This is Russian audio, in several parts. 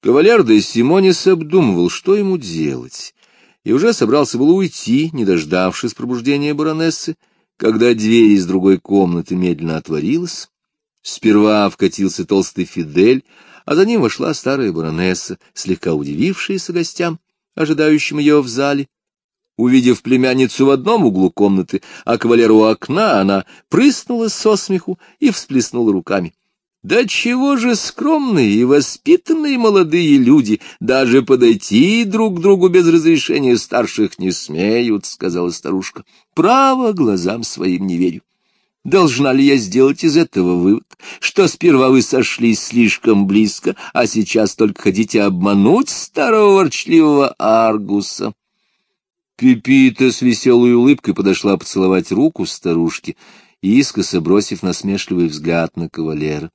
Кавалер де Симонис обдумывал, что ему делать, и уже собрался было уйти, не дождавшись пробуждения баронессы, когда дверь из другой комнаты медленно отворилась. Сперва вкатился толстый Фидель, а за ним вошла старая баронесса, слегка удивившаяся гостям, ожидающим ее в зале. Увидев племянницу в одном углу комнаты, а кавалера у окна, она прыснула со смеху и всплеснула руками. Да чего же скромные и воспитанные молодые люди даже подойти друг к другу без разрешения старших не смеют, — сказала старушка. Право глазам своим не верю. Должна ли я сделать из этого вывод, что сперва вы сошлись слишком близко, а сейчас только хотите обмануть старого ворчливого Аргуса? Пипита с веселой улыбкой подошла поцеловать руку старушки, искоса бросив насмешливый взгляд на кавалера.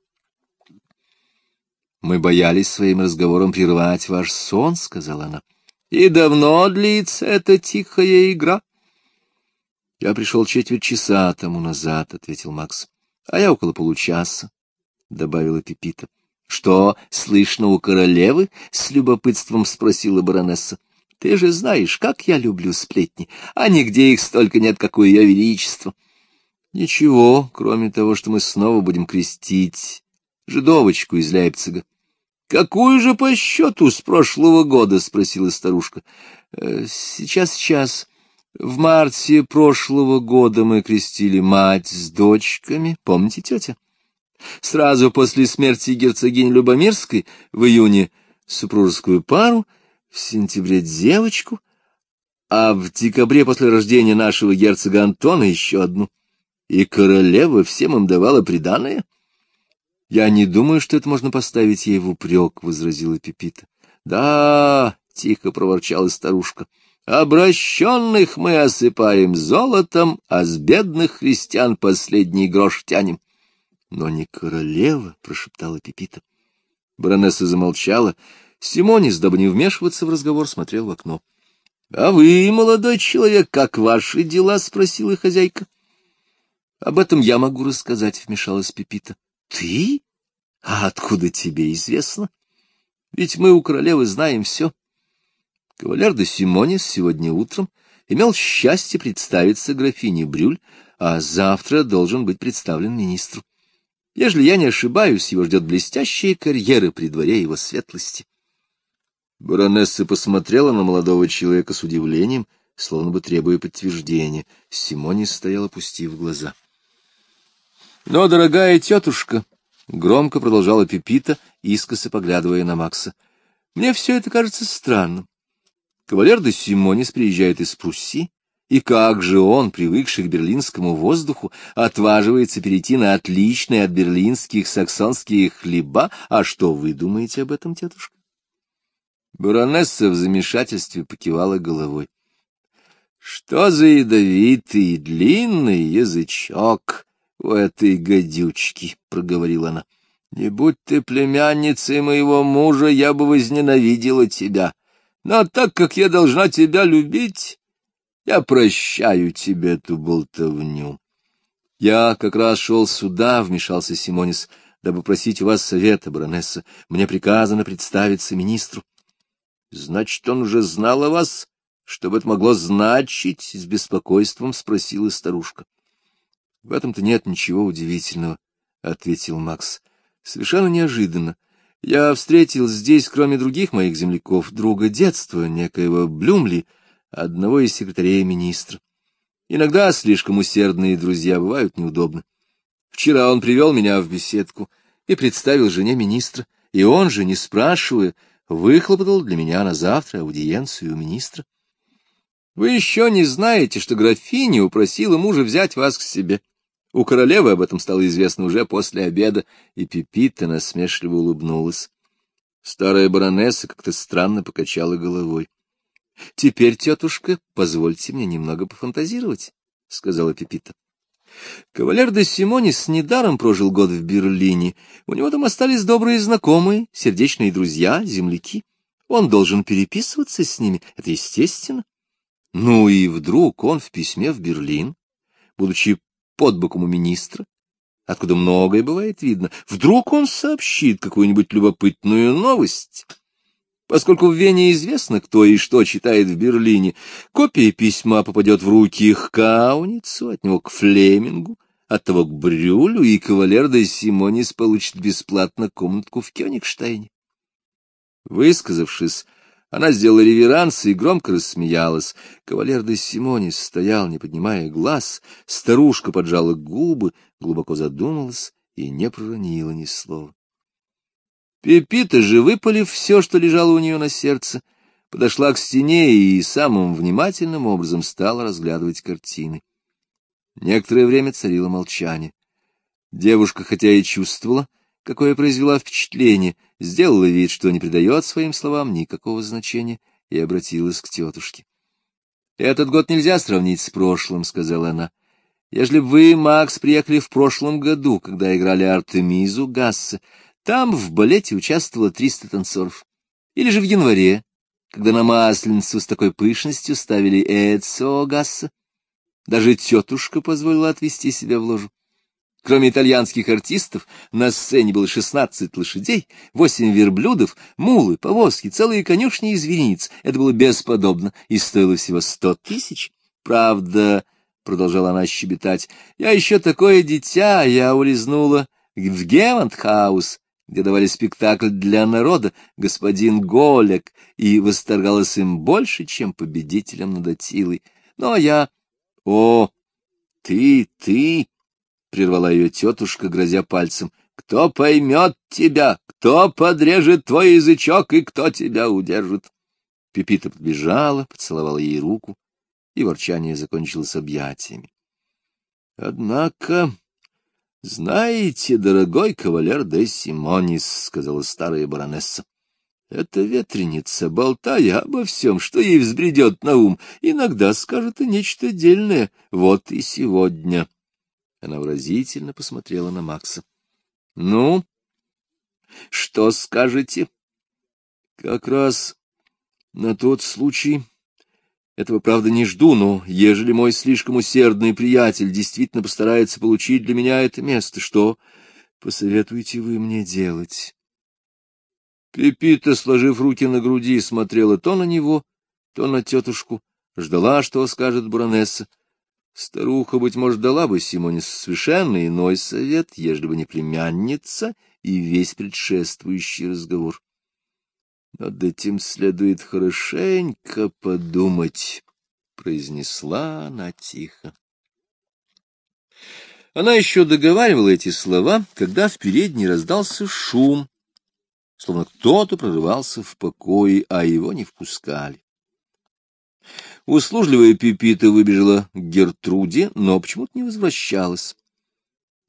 Мы боялись своим разговором прервать ваш сон, — сказала она. — И давно длится эта тихая игра? — Я пришел четверть часа тому назад, — ответил Макс. — А я около получаса, — добавила Пепита. — Что, слышно у королевы? — с любопытством спросила баронесса. — Ты же знаешь, как я люблю сплетни, а нигде их столько нет, как у ее величества. — Ничего, кроме того, что мы снова будем крестить жидовочку из Лейпцига. Какую же по счету с прошлого года? — спросила старушка. «Э, — Сейчас, сейчас. В марте прошлого года мы крестили мать с дочками. Помните, тетя? Сразу после смерти герцогини Любомирской в июне супружескую пару, в сентябре девочку, а в декабре после рождения нашего герцога Антона еще одну. И королева всем им давала приданое. Я не думаю, что это можно поставить ей в упрек, — возразила Пепита. — Да, — тихо проворчала старушка, — обращенных мы осыпаем золотом, а с бедных христиан последний грош тянем. — Но не королева, — прошептала Пепита. Баронесса замолчала. Симонис, дабы не вмешиваться в разговор, смотрел в окно. — А вы, молодой человек, как ваши дела? — спросила хозяйка. — Об этом я могу рассказать, — вмешалась Пепита. — Ты? А откуда тебе известно? Ведь мы у королевы знаем все. Кавалер де Симонис сегодня утром имел счастье представиться графине Брюль, а завтра должен быть представлен министру. Ежели я не ошибаюсь, его ждет блестящая карьера при дворе его светлости. Баронесса посмотрела на молодого человека с удивлением, словно бы требуя подтверждения. Симонис стоял, опустив глаза. — Но, дорогая тетушка, Громко продолжала Пепита, искоса поглядывая на Макса. Мне все это кажется странным. Кавалер де Симонис приезжает из Пруссии, и как же он, привыкший к берлинскому воздуху, отваживается перейти на отличные от берлинских саксонские хлеба? А что вы думаете об этом, тетушка? Баронесса в замешательстве покивала головой. — Что за ядовитый длинный язычок! У этой гадючки, — проговорила она. — Не будь ты племянницей моего мужа, я бы возненавидела тебя. Но так как я должна тебя любить, я прощаю тебе эту болтовню. — Я как раз шел сюда, — вмешался Симонис, — дабы просить у вас совета, баронесса. Мне приказано представиться министру. — Значит, он уже знал о вас? Что бы это могло значить? — с беспокойством спросила старушка. — В этом-то нет ничего удивительного, — ответил Макс. — Совершенно неожиданно. Я встретил здесь, кроме других моих земляков, друга детства, некоего Блюмли, одного из секретарей министра. Иногда слишком усердные друзья бывают неудобны. Вчера он привел меня в беседку и представил жене министра, и он же, не спрашивая, выхлопотал для меня на завтра аудиенцию у министра. Вы еще не знаете, что графиня упросила мужа взять вас к себе. У королевы об этом стало известно уже после обеда, и Пепита насмешливо улыбнулась. Старая баронесса как-то странно покачала головой. — Теперь, тетушка, позвольте мне немного пофантазировать, — сказала Пепита. Кавалер де Симонис недаром прожил год в Берлине. У него там остались добрые знакомые, сердечные друзья, земляки. Он должен переписываться с ними, это естественно. Ну и вдруг он в письме в Берлин, будучи под боком у министра, откуда многое бывает видно. Вдруг он сообщит какую-нибудь любопытную новость, Поскольку в Вене известно, кто и что читает в Берлине, копия письма попадет в руки к Кауницу, от него к Флемингу, от того к Брюлю, и кавалер де Симонис получит бесплатно комнатку в Кёнигштейне. Высказавшись, она сделала реверанс и громко рассмеялась. Кавалер де Симонис стоял, не поднимая глаз, старушка поджала губы, глубоко задумалась и не проронила ни слова. Пепита же, выпалив все, что лежало у нее на сердце, подошла к стене и самым внимательным образом стала разглядывать картины. Некоторое время царило молчание. Девушка, хотя и чувствовала, какое произвела впечатление, сделала вид, что не придает своим словам никакого значения, и обратилась к тетушке. — Этот год нельзя сравнить с прошлым, — сказала она. — Ежели бы вы, Макс, приехали в прошлом году, когда играли Артемизу Гасса, там в балете участвовало 300 танцоров. Или же в январе, когда на Масленицу с такой пышностью ставили Эцио Гасса. Даже тетушка позволила отвести себя в ложу. Кроме итальянских артистов, на сцене было шестнадцать лошадей, восемь верблюдов, мулы, повозки, целые конюшни и зверинец. Это было бесподобно и стоило всего сто тысяч. Правда, — продолжала она щебетать, — я еще такое дитя, я улизнула в Гевантхаус, где давали спектакль для народа, господин Голек, и восторгалась им больше, чем победителем над Атилой. Но я... О, ты, ты! — прервала ее тетушка, грозя пальцем. — Кто поймет тебя, кто подрежет твой язычок и кто тебя удержит? Пепита подбежала, поцеловала ей руку, и ворчание закончилось объятиями. Однако — Знаете, дорогой кавалер де Симонис, — сказала старая баронесса, — эта ветреница, болтая обо всем, что ей взбредет на ум, иногда скажет и нечто дельное. Вот и сегодня. Она выразительно посмотрела на Макса. — Ну, что скажете? — Как раз на тот случай... Этого, правда, не жду, но ежели мой слишком усердный приятель действительно постарается получить для меня это место, что посоветуете вы мне делать? Пепита, сложив руки на груди, смотрела то на него, то на тетушку, ждала, что скажет баронесса. Старуха, быть может, дала бы Симоне совершенно иной совет, ежели бы не племянница и весь предшествующий разговор. Над этим следует хорошенько подумать, — произнесла она тихо. Она еще договаривала эти слова, когда в передней раздался шум, словно кто-то прорывался в покое, а его не впускали. Услужливая Пипита выбежала к Гертруде, но почему-то не возвращалась.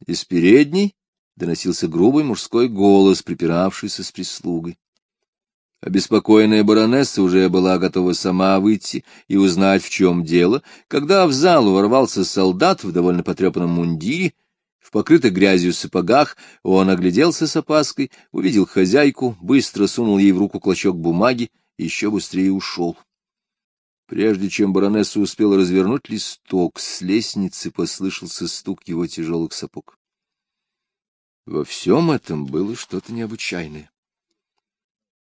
Из передней доносился грубый мужской голос, припиравшийся с прислугой. Обеспокоенная баронесса уже была готова сама выйти и узнать, в чем дело, когда в залу ворвался солдат в довольно потрепанном мундире, в покрытых грязью сапогах, он огляделся с опаской, увидел хозяйку, быстро сунул ей в руку клочок бумаги и еще быстрее ушел. Прежде чем баронесса успела развернуть листок, с лестницы послышался стук его тяжелых сапог. Во всем этом было что-то необычайное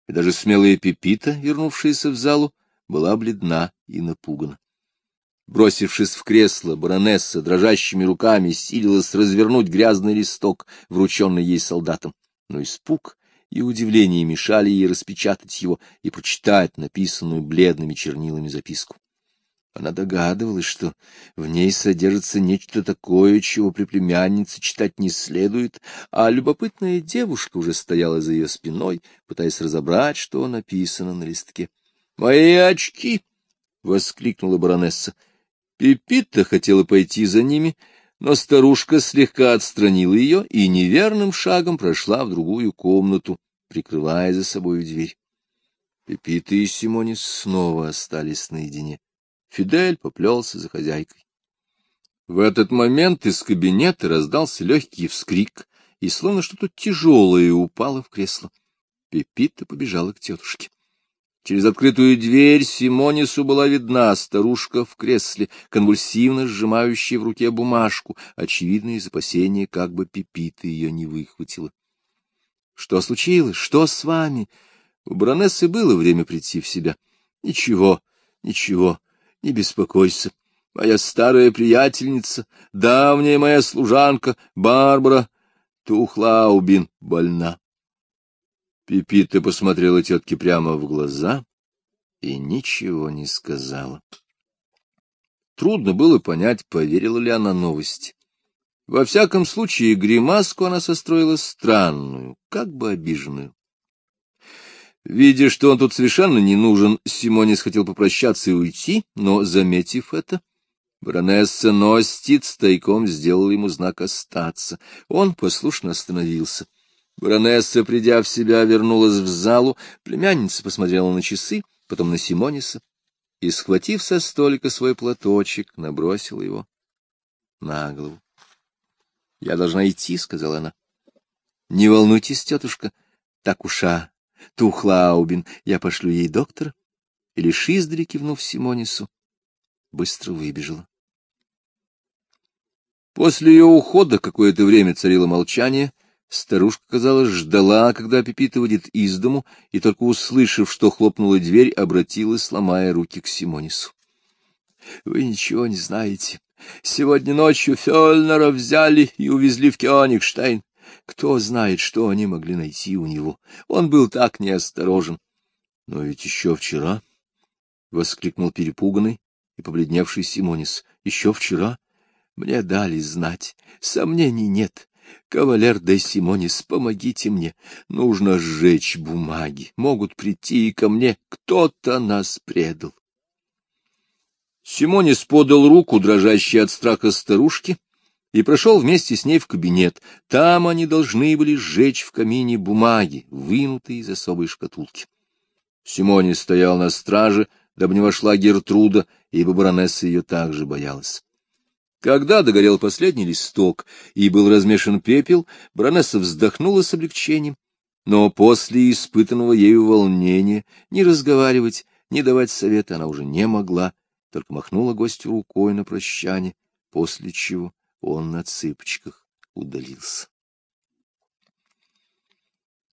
и даже смелая Пепита, вернувшаяся в залу, была бледна и напугана. Бросившись в кресло, баронесса дрожащими руками силилась развернуть грязный листок, врученный ей солдатом. Но испуг и удивление мешали ей распечатать его и прочитать написанную бледными чернилами записку. Она догадывалась, что в ней содержится нечто такое, чего при племяннице читать не следует, а любопытная девушка уже стояла за ее спиной, пытаясь разобрать, что написано на листке. — Мои очки! — воскликнула баронесса. Пепита хотела пойти за ними, но старушка слегка отстранила ее и неверным шагом прошла в другую комнату, прикрывая за собой дверь. Пепита и Симонис снова остались наедине. Фидель поплелся за хозяйкой. В этот момент из кабинета раздался легкий вскрик, и словно что-то тяжелое упало в кресло. Пепита побежала к тетушке. Через открытую дверь Симонису была видна старушка в кресле, конвульсивно сжимающая в руке бумажку, очевидное из опасения, как бы Пепита ее не выхватила. — Что случилось? Что с вами? У баронессы было время прийти в себя. — Ничего, ничего, не беспокойся. Моя старая приятельница, давняя моя служанка, Барбара Тухлаубин, больна. Пипита посмотрела тетке прямо в глаза и ничего не сказала. Трудно было понять, поверила ли она новости. Во всяком случае, гримаску она состроила странную, как бы обиженную. Видя, что он тут совершенно не нужен, Симонис хотел попрощаться и уйти, но, заметив это, баронесса Ностиц тайком сделала ему знак остаться. Он послушно остановился. Баронесса, придя в себя, вернулась в залу, племянница посмотрела на часы, потом на Симониса и, схватив со столика свой платочек, набросила его на голову. — Я должна идти, — сказала она. — Не волнуйтесь, тетушка, так уша Тухлаубин, я пошлю ей доктора. И лишь издали кивнув Симонису, быстро выбежала. После ее ухода какое-то время царило молчание. Старушка, казалось, ждала, когда Пепита выйдет из дому, и только услышав, что хлопнула дверь, обратилась, сломая руки к Симонису. — Вы ничего не знаете. Сегодня ночью Фёльнера взяли и увезли в Кёнигштейн. Кто знает, что они могли найти у него. Он был так неосторожен. — Но ведь еще вчера... — воскликнул перепуганный и побледневший Симонис. — Еще вчера мне дали знать. Сомнений нет. Кавалер де Симонис, помогите мне. Нужно сжечь бумаги. Могут прийти и ко мне. Кто-то нас предал. Симонис подал руку, дрожащей от страха старушки, и прошел вместе с ней в кабинет. Там они должны были сжечь в камине бумаги, вынутые из особой шкатулки. Симони стоял на страже, дабы не вошла Гертруда, ибо баронесса ее также боялась. Когда догорел последний листок и был размешан пепел, баронесса вздохнула с облегчением, но после испытанного ею волнения ни разговаривать, ни давать совета она уже не могла, только махнула гостю рукой на прощание, после чего он на цыпочках удалился.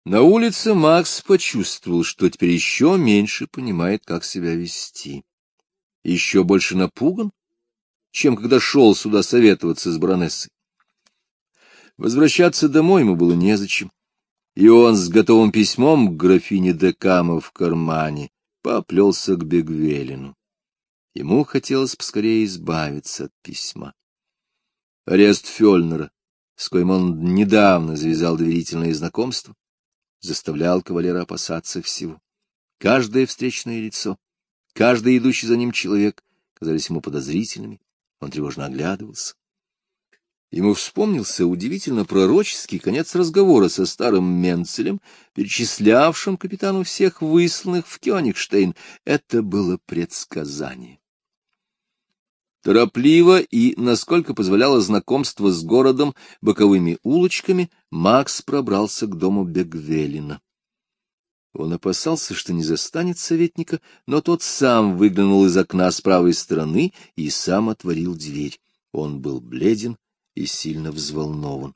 На улице Макс почувствовал, что теперь еще меньше понимает, как себя вести. Еще больше напуган, чем когда шел сюда советоваться с баронессой. Возвращаться домой ему было незачем, и он с готовым письмом к графине Декама в кармане поплелся к Бегвелину. Ему хотелось поскорее избавиться от письма. Арест Фёльнера, с коим он недавно завязал доверительное знакомство, заставлял кавалера опасаться всего. Каждое встречное лицо, каждый идущий за ним человек казались ему подозрительными, он тревожно оглядывался. Ему вспомнился удивительно пророческий конец разговора со старым Менцелем, перечислявшим капитану всех высланных в Кёнигштейн. Это было предсказание. Торопливо и, насколько позволяло знакомство с городом, боковыми улочками, Макс пробрался к дому Бегвелина. Он опасался, что не застанет советника, но тот сам выглянул из окна с правой стороны и сам отворил дверь. Он был бледен и сильно взволнован.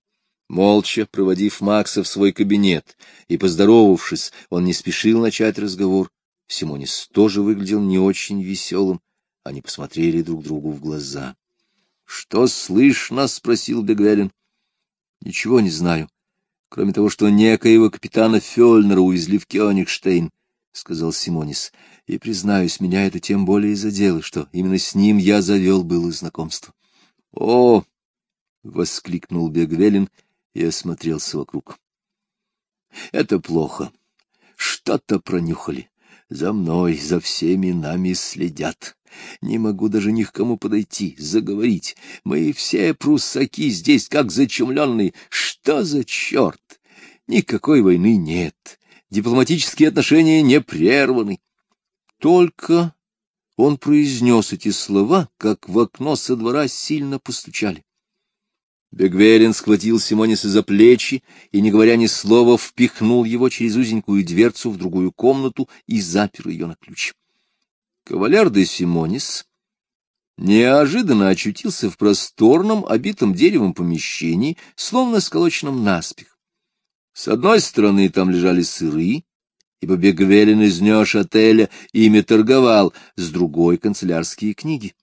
Молча проводив Макса в свой кабинет и поздоровавшись, он не спешил начать разговор. Симонис тоже выглядел не очень веселым. Они посмотрели друг другу в глаза. — Что слышно? — спросил Бегверин. — Ничего не знаю, кроме того, что некоего капитана Фёльнера увезли в Кёнигштейн, — сказал Симонис. — И, признаюсь, меня это тем более задело, что именно с ним я завел было знакомство. — О! — воскликнул Бегвелин и осмотрелся вокруг. — Это плохо. Что-то пронюхали. За мной, за всеми нами следят. Не могу даже ни к кому подойти, заговорить. Мы все пруссаки здесь как зачумленные. Что за черт? Никакой войны нет. Дипломатические отношения не прерваны. Только он произнес эти слова, как в окно со двора сильно постучали. Бегверин схватил Симониса за плечи и, не говоря ни слова, впихнул его через узенькую дверцу в другую комнату и запер ее на ключ. Кавалер де Симонис неожиданно очутился в просторном, обитом деревом помещении, словно сколоченном наспех. С одной стороны там лежали сыры, ибо Бегвелин из отеля ими торговал, с другой — канцелярские книги.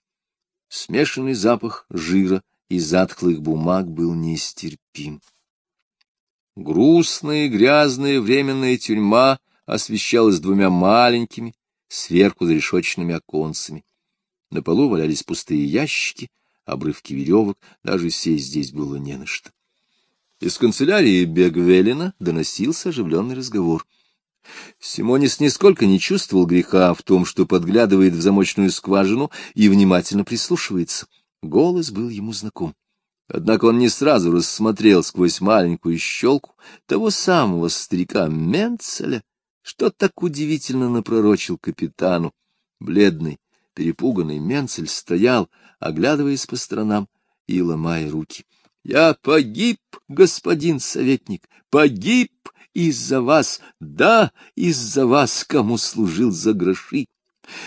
Смешанный запах жира и затхлых бумаг был нестерпим. Грустная и грязная временная тюрьма освещалась двумя маленькими, сверху зарешоченными оконцами. На полу валялись пустые ящики, обрывки веревок, даже сесть здесь было не на что. Из канцелярии Бегвелина доносился оживленный разговор. Симонис нисколько не чувствовал греха в том, что подглядывает в замочную скважину и внимательно прислушивается. Голос был ему знаком. Однако он не сразу рассмотрел сквозь маленькую щелку того самого старика Менцеля, что так удивительно напророчил капитану. Бледный, перепуганный Менцель стоял, оглядываясь по сторонам и ломая руки. — Я погиб, господин советник, погиб из-за вас, да, из-за вас, кому служил за гроши.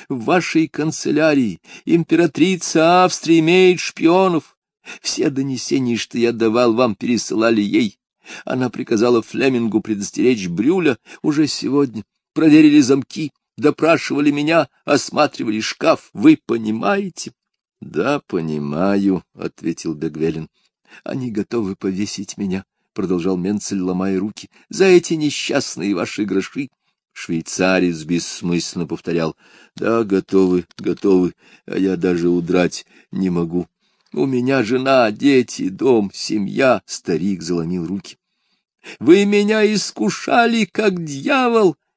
В вашей канцелярии императрица Австрии имеет шпионов. Все донесения, что я давал вам, пересылали ей. Она приказала Флемингу предостеречь Брюля уже сегодня. Проверили замки, допрашивали меня, осматривали шкаф. Вы понимаете? — Да, понимаю, — ответил Бегвелин. — Они готовы повесить меня, — продолжал Менцель, ломая руки, — за эти несчастные ваши гроши. Швейцарец бессмысленно повторял. — Да, готовы, готовы, а я даже удрать не могу. У меня жена, дети, дом, семья. Старик заломил руки. — Вы меня искушали, как дьявол! —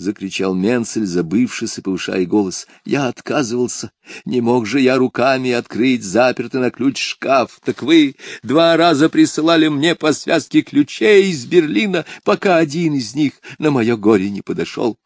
закричал Менцель, забывшись и повышая голос. — Я отказывался. Не мог же я руками открыть запертый на ключ шкаф. Так вы два раза присылали мне по связке ключей из Берлина, пока один из них на мое горе не подошел.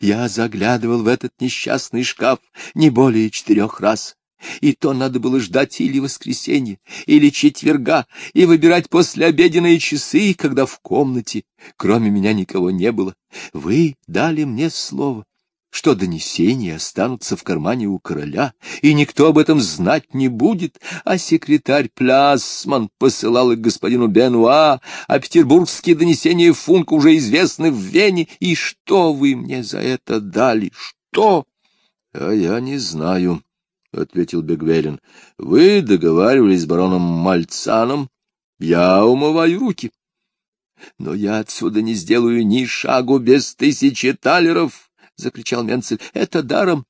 Я заглядывал в этот несчастный шкаф не более четырех раз. И то надо было ждать или воскресенья, или четверга, и выбирать послеобеденные часы, когда в комнате, кроме меня, никого не было. Вы дали мне слово, что донесения останутся в кармане у короля, и никто об этом знать не будет, а секретарь Плясман посылал их господину Бенуа, а петербургские донесения Функа уже известны в Вене, и что вы мне за это дали? Что? — А я не знаю, — ответил Бегвелин. — Вы договаривались с бароном Мальцаном. Я умываю руки. — Но я отсюда не сделаю ни шагу без тысячи талеров, — закричал Менцель. — Это даром.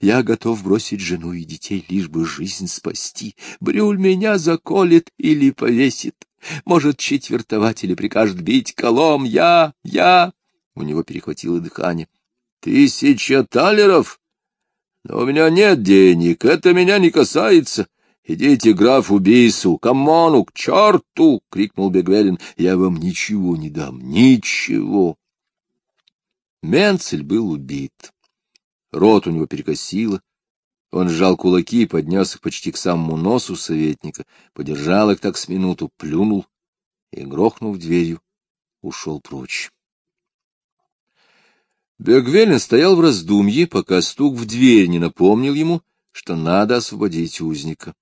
Я готов бросить жену и детей, лишь бы жизнь спасти. Брюль меня заколет или повесит. Может, четвертовать или прикажет бить колом. Я, я... У него перехватило дыхание. — Тысяча талеров? Но у меня нет денег, это меня не касается. Идите графу Бису, камону, к черту! — крикнул Бегвелин. — Я вам ничего не дам, ничего. Менцель был убит. Рот у него перекосило. Он сжал кулаки и поднес их почти к самому носу советника, подержал их так с минуту, плюнул и, грохнув дверью, ушел прочь. Бергвелин стоял в раздумье, пока стук в дверь не напомнил ему, что надо освободить узника.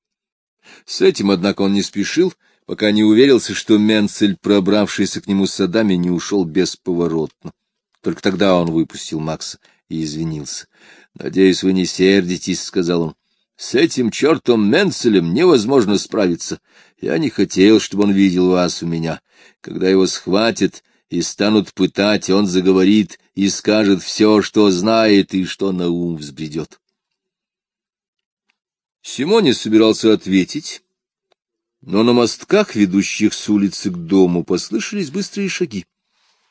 С этим, однако, он не спешил, пока не уверился, что Менцель, пробравшийся к нему садами, не ушел бесповоротно. Только тогда он выпустил Макса и извинился. — Надеюсь, вы не сердитесь, — сказал он. — С этим чертом Менцелем невозможно справиться. Я не хотел, чтобы он видел вас у меня. Когда его схватят и станут пытать, он заговорит и скажет все, что знает и что на ум взбредет. Симоне собирался ответить, но на мостках, ведущих с улицы к дому, послышались быстрые шаги.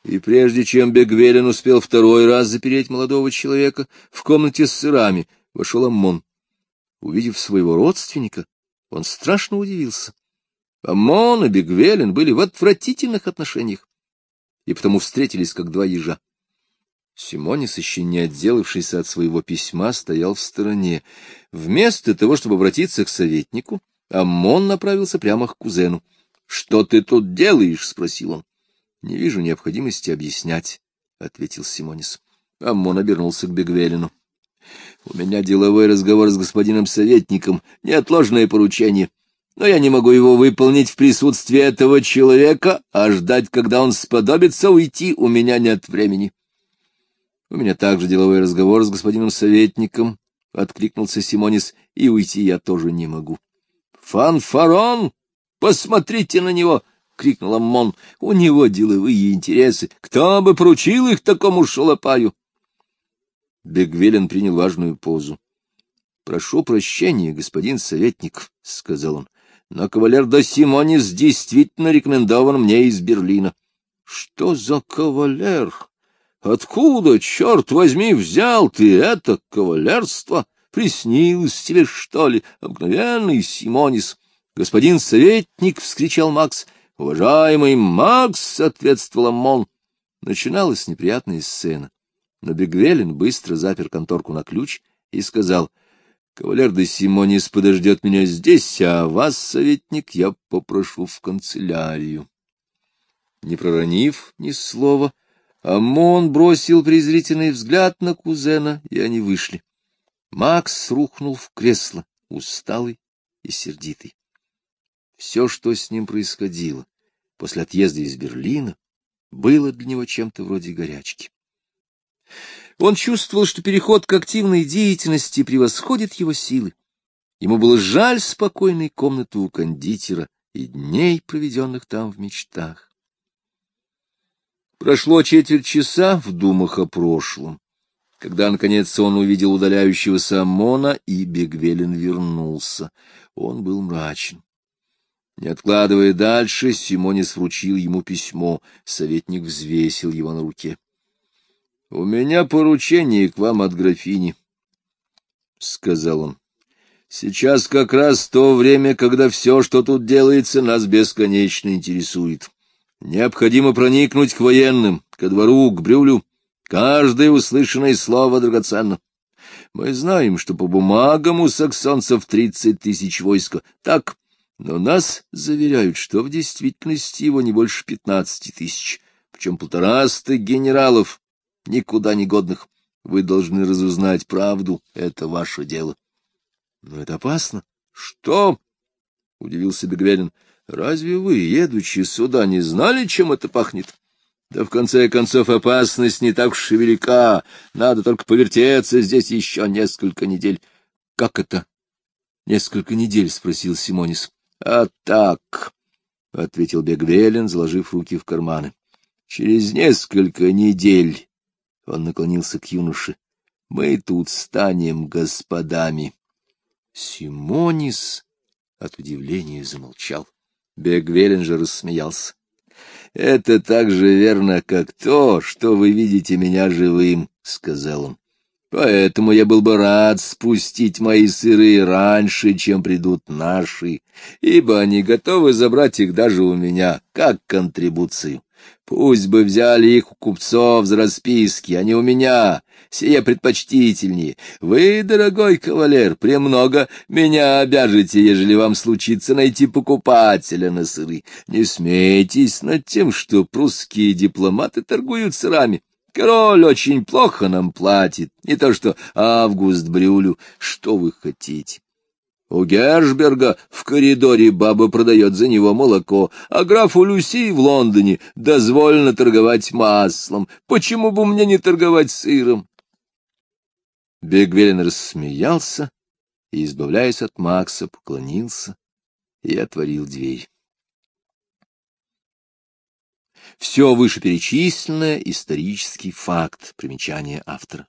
И прежде чем Бегвелин успел второй раз запереть молодого человека в комнате с сырами, вошел Аммон. Увидев своего родственника, он страшно удивился. Аммон и Бегвелин были в отвратительных отношениях, и потому встретились как два ежа. Симонис, еще не отделавшийся от своего письма, стоял в стороне. Вместо того, чтобы обратиться к советнику, Аммон направился прямо к кузену. — Что ты тут делаешь? — спросил он. — Не вижу необходимости объяснять, — ответил Симонис. Аммон обернулся к Бегвелину. — У меня деловой разговор с господином советником, неотложное поручение. Но я не могу его выполнить в присутствии этого человека, а ждать, когда он сподобится уйти, у меня нет времени. — У меня также деловой разговор с господином советником, — откликнулся Симонис, — и уйти я тоже не могу. — Фанфарон! Посмотрите на него! — крикнул Аммон. — У него деловые интересы. Кто бы поручил их такому шалопаю? Бегвелин принял важную позу. — Прошу прощения, господин советник, — сказал он, — но кавалер до Симонис действительно рекомендован мне из Берлина. — Что за кавалер? Откуда, черт возьми, взял ты это кавалерство? Приснилось тебе, что ли, обыкновенный Симонис? — Господин советник! — вскричал Макс. — Уважаемый Макс! — ответствовал Амон. Начиналась неприятная сцена. Но Бегвелин быстро запер конторку на ключ и сказал, — Кавалер де Симонис подождет меня здесь, а вас, советник, я попрошу в канцелярию. Не проронив ни слова, Амон бросил презрительный взгляд на кузена, и они вышли. Макс рухнул в кресло, усталый и сердитый. Все, что с ним происходило после отъезда из Берлина, было для него чем-то вроде горячки. Он чувствовал, что переход к активной деятельности превосходит его силы. Ему было жаль спокойной комнаты у кондитера и дней, проведенных там в мечтах. Прошло четверть часа в думах о прошлом, когда, наконец, он увидел удаляющегося Амона, и Бегвелин вернулся. Он был мрачен. Не откладывая дальше, Симонис вручил ему письмо. Советник взвесил его на руке. — У меня поручение к вам от графини, — сказал он. — Сейчас как раз то время, когда все, что тут делается, нас бесконечно интересует. Необходимо проникнуть к военным, ко двору, к Брюлю. Каждое услышанное слово драгоценно. Мы знаем, что по бумагам у саксонцев тридцать тысяч войска. Так, но нас заверяют, что в действительности его не больше пятнадцати тысяч, причем полтораста генералов, никуда не годных. Вы должны разузнать правду, это ваше дело. — Но это опасно. — Что? — удивился Бегверин. — Разве вы, едучи сюда, не знали, чем это пахнет? Да в конце концов опасность не так уж и велика. Надо только повертеться здесь еще несколько недель. — Как это? — Несколько недель? — спросил Симонис. — А так, — ответил Бегвелин, заложив руки в карманы. — Через несколько недель он наклонился к юноше. — Мы тут станем господами. Симонис от удивления замолчал. Бегвелин рассмеялся. — Это так же верно, как то, что вы видите меня живым, — сказал он. — Поэтому я был бы рад спустить мои сыры раньше, чем придут наши, ибо они готовы забрать их даже у меня, как контрибуцию. Пусть бы взяли их у купцов за расписки, а не у меня, сие предпочтительнее. Вы, дорогой кавалер, премного меня обяжете, ежели вам случится найти покупателя на сыры. Не смейтесь над тем, что прусские дипломаты торгуют сырами. Король очень плохо нам платит, не то что Август Брюлю. Что вы хотите? У Гершберга в коридоре баба продает за него молоко, а графу Люси в Лондоне дозволено торговать маслом. Почему бы мне не торговать сыром? Бегвелин рассмеялся и, избавляясь от Макса, поклонился и отворил дверь. Все вышеперечисленное — исторический факт, примечание автора.